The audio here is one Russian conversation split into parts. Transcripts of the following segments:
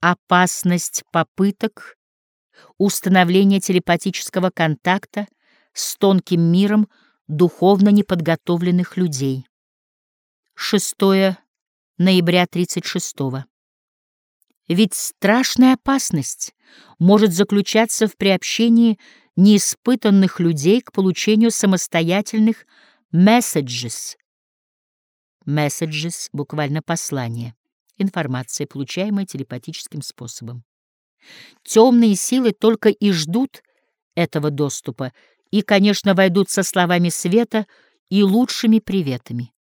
опасность попыток установления телепатического контакта с тонким миром духовно неподготовленных людей. 6 ноября 36 -го. Ведь страшная опасность может заключаться в приобщении неиспытанных людей к получению самостоятельных messages. Messages — буквально послание, информация, получаемая телепатическим способом. Темные силы только и ждут этого доступа и, конечно, войдут со словами света и лучшими приветами.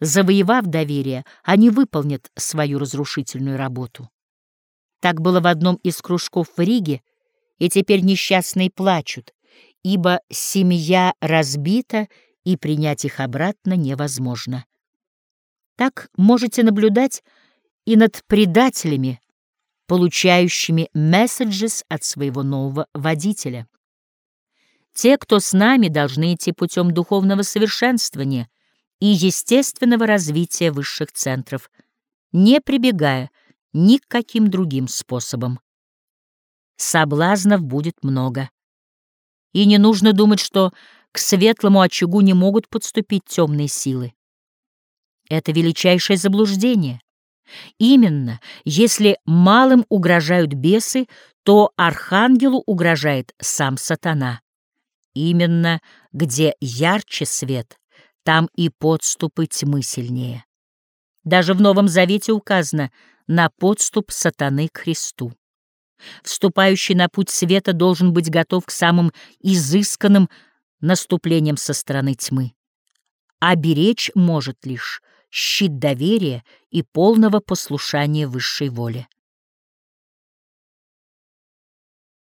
Завоевав доверие, они выполнят свою разрушительную работу. Так было в одном из кружков в Риге, и теперь несчастные плачут, ибо семья разбита, и принять их обратно невозможно. Так можете наблюдать и над предателями, получающими месседжес от своего нового водителя. Те, кто с нами, должны идти путем духовного совершенствования и естественного развития высших центров, не прибегая ни к каким другим способам. Соблазнов будет много. И не нужно думать, что к светлому очагу не могут подступить темные силы. Это величайшее заблуждение. Именно, если малым угрожают бесы, то архангелу угрожает сам сатана. Именно где ярче свет, там и подступы тьмы сильнее. Даже в Новом Завете указано на подступ сатаны к Христу. Вступающий на путь света должен быть готов к самым изысканным наступлениям со стороны тьмы. А беречь может лишь щит доверия и полного послушания высшей воле.